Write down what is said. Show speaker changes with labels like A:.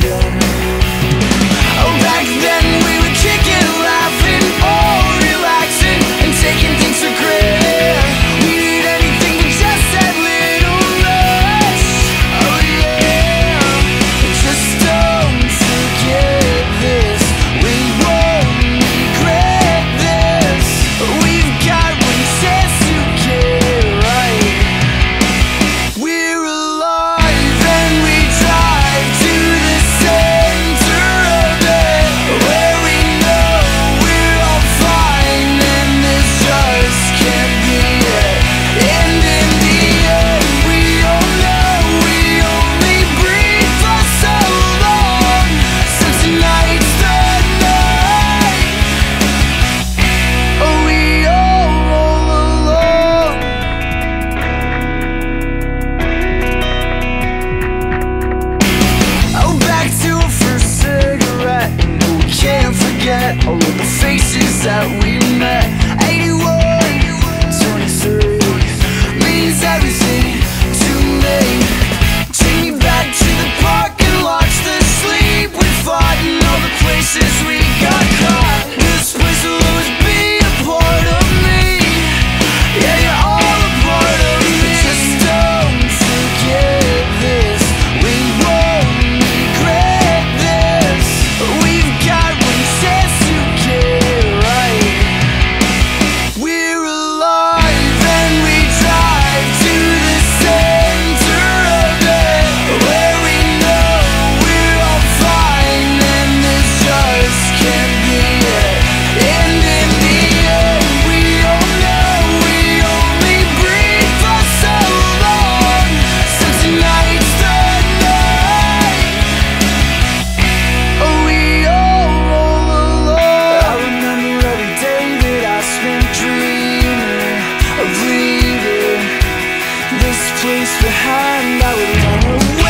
A: Yeah. met. All of the faces that we met. 81, 23 Means everything. place behind I would run away.